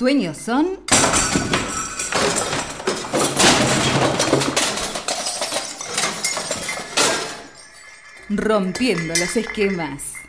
sueños son... Rompiendo los esquemas.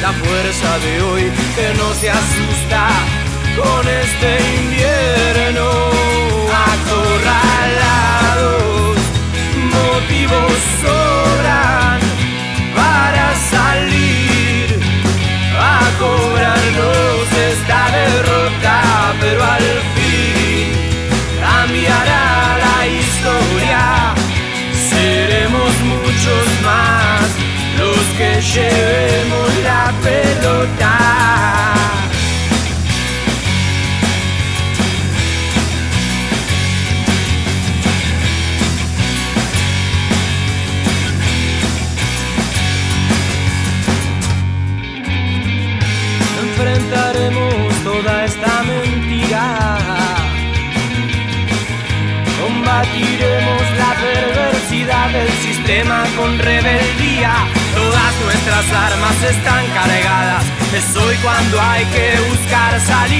la fuerza de hoy que no se asusta con este invierno. Acorralados, motivos son. chérie,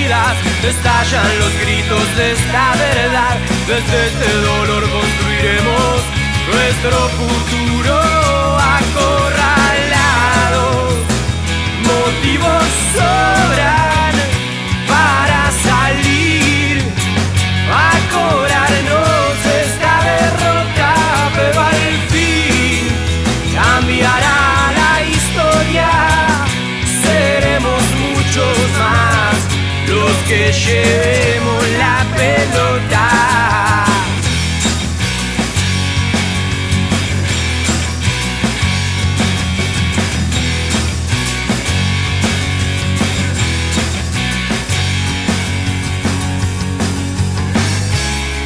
heridas, estallan los gritos de esta verdad. Desde este dolor construiremos nuestro futuro acorralado. Motivos sobran. que llevemos la pelota.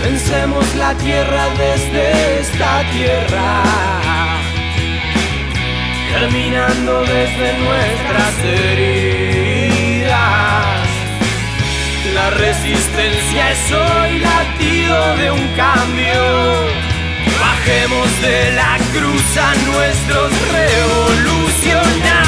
Pensemos la tierra desde esta tierra, caminando desde nuestras heridas. La resistencia es hoy latido de un cambio. Bajemos de la cruz a nuestros revolucionarios.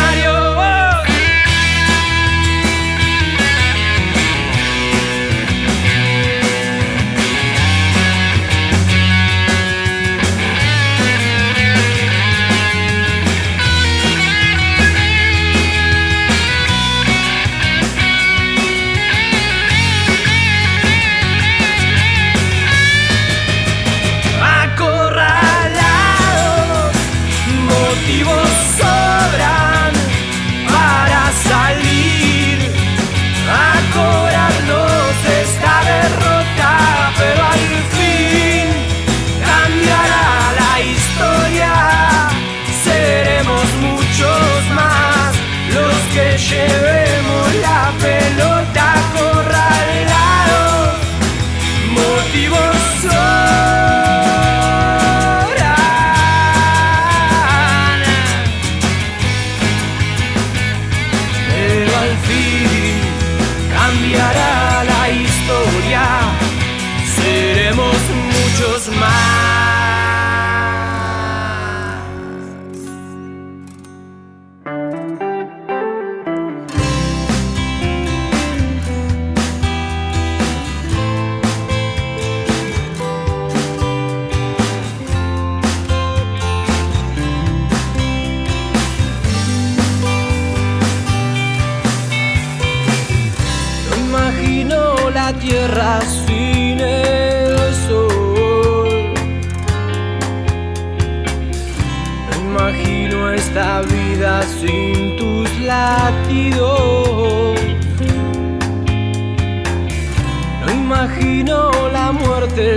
Cambiará la sin tus latidos. No imagino la muerte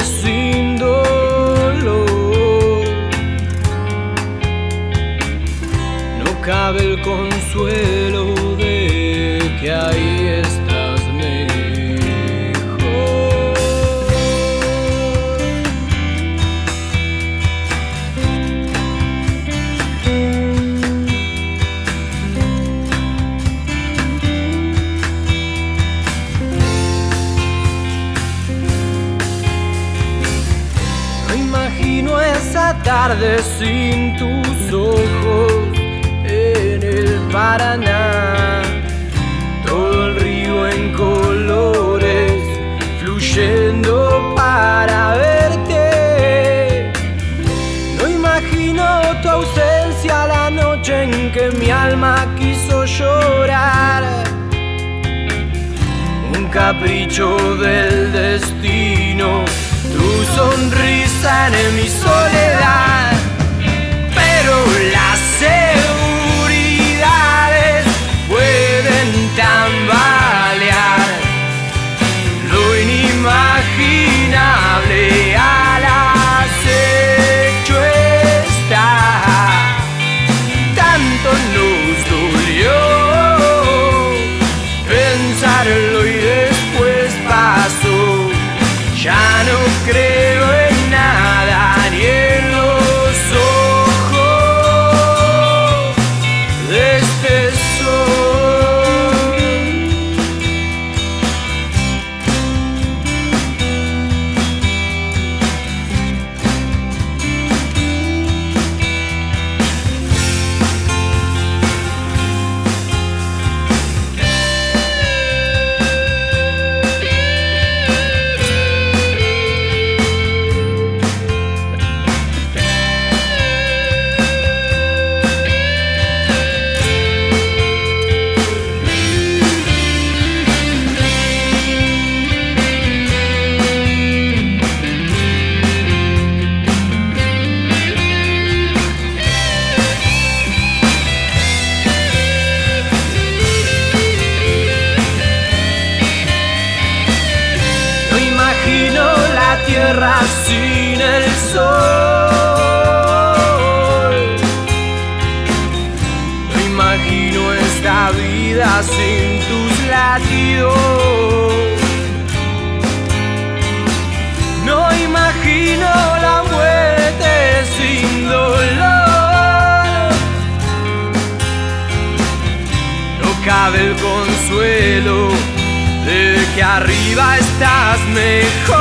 tarde sin tus ojos en el Paraná. Todo el río en colores fluyendo para verte. No imagino tu ausencia la noche en que mi alma quiso llorar un capricho del destino, tu sonrisa en mi soledad, pero las seguridades pueden tambalear lo inimaginable al acecho está. Tanto nos dolió pensarlo y No imagino la muerte sin dolor. No cabe el consuelo de que arriba estás mejor.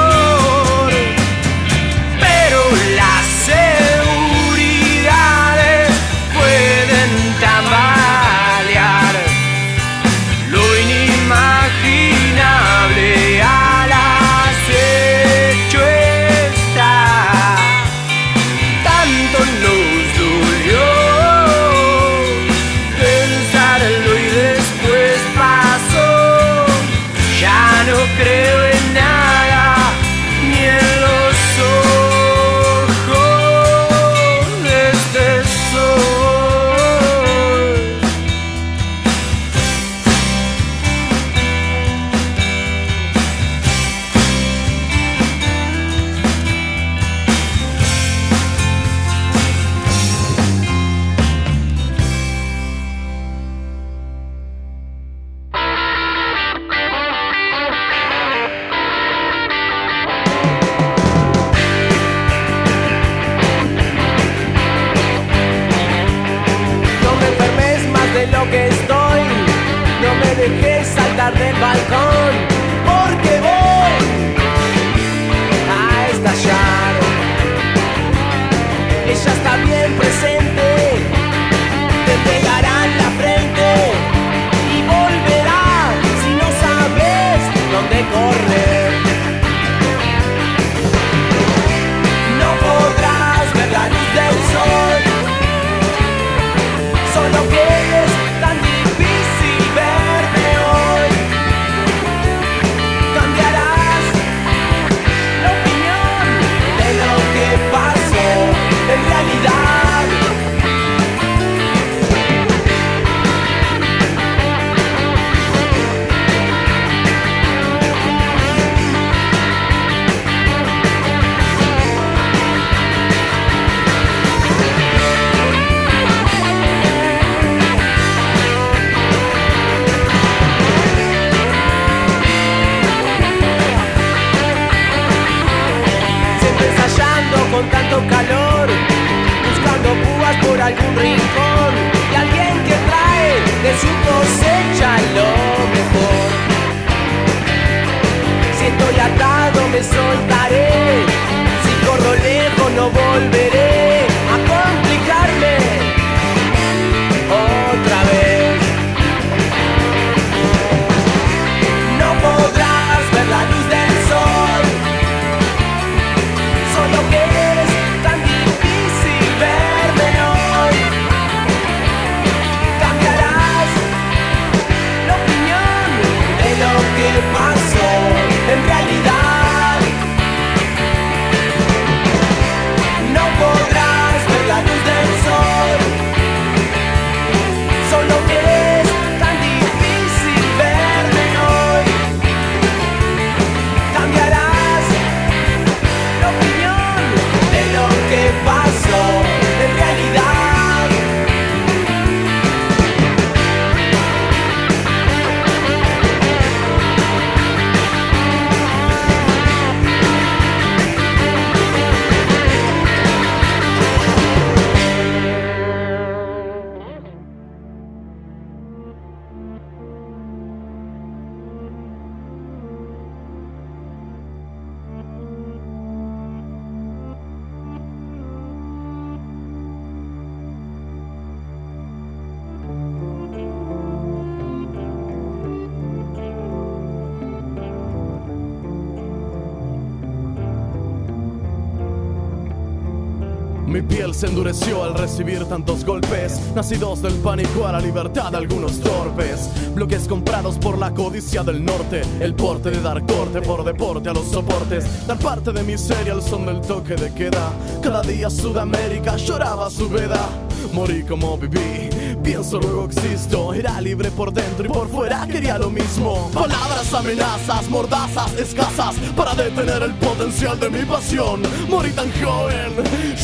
Mi piel se endureció al recibir tantos golpes, nacidos del pánico a la libertad algunos torpes. Bloques comprados por la codicia del norte, el porte de dar corte por deporte a los soportes. Dar parte de miseria al son del toque de queda. Cada día Sudamérica lloraba su veda. Morí como viví, pienso luego existo. Era libre por dentro y por fuera quería lo mismo. Palabras, amenazas, mordazas, escasas para detener el potencial de mi pasión. Morí tan joven,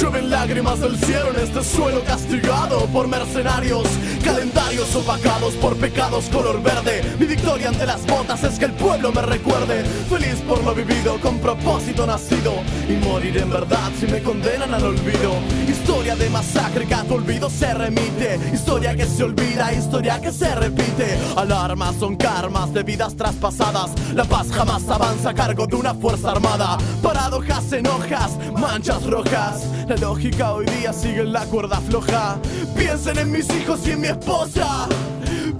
llueven lágrimas del cielo en este suelo castigado por mercenarios Calendarios opacados por pecados color verde. Mi victoria ante las botas es que el pueblo me recuerde. Feliz por lo vivido, con propósito nacido. Y morir en verdad si me condenan al olvido. Historia de masacre que a tu olvido se remite. Historia que se olvida, historia que se repite. Alarmas son karmas de vidas traspasadas. La paz jamás avanza a cargo de una fuerza armada. Paradojas en hojas, manchas rojas. La lógica hoy día sigue en la cuerda floja. Piensen en mis hijos y en mi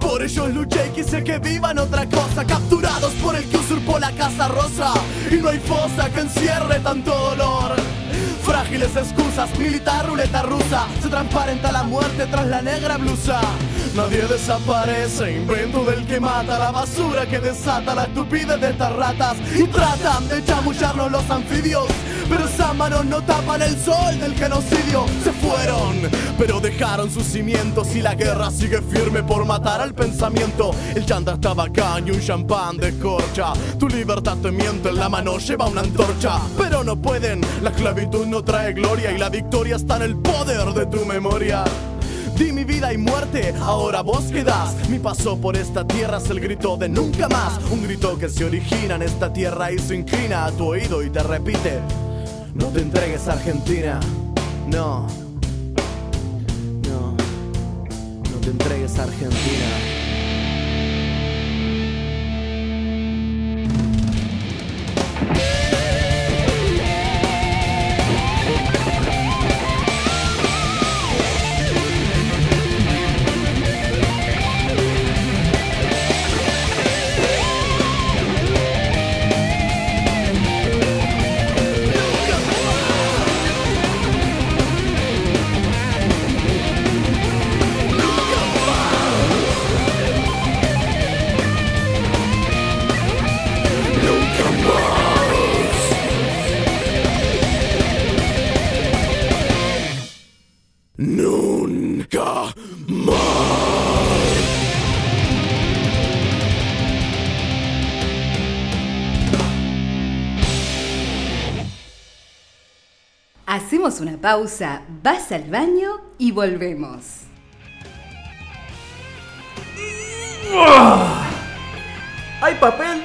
Por ellos luché y quise que vivan otra cosa. Capturados por el que usurpó la casa rosa. Y no hay fosa que encierre tanto dolor. Frágiles excusas, militar ruleta rusa. Se transparenta la muerte tras la negra blusa. Nadie desaparece, invento del que mata. La basura que desata la estupidez de estas ratas. Y tratan de chamullarnos los anfibios pero esas manos no tapan el sol del genocidio. Se fueron, pero dejaron sus cimientos y la guerra sigue firme por matar al pensamiento. El chanta está bacán y un champán de corcha. Tu libertad te miente, en la mano lleva una antorcha. Pero no pueden, la esclavitud no trae gloria y la victoria está en el poder de tu memoria. Di mi vida y muerte, ahora vos quedás. Mi paso por esta tierra es el grito de nunca más. Un grito que se origina en esta tierra y se inclina a tu oído y te repite. No te entregues Argentina, no. No. No te entregues Argentina. Hacemos una pausa, vas al baño y volvemos. ¿Hay papel?